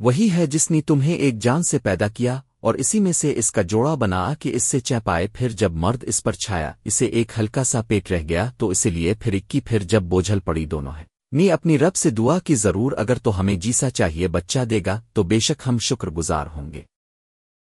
وہی ہے جس نے تمہیں ایک جان سے پیدا کیا اور اسی میں سے اس کا جوڑا بنا کہ اس سے چہ پائے پھر جب مرد اس پر چھایا، اسے ایک ہلکا سا پیٹ رہ گیا تو اسی لیے پھر اکی پھر جب بوجھل پڑی دونوں ہے نی اپنی رب سے دعا کی ضرور اگر تو ہمیں جیسا چاہیے بچہ دے گا تو بے شک ہم شکر گزار ہوں گے۔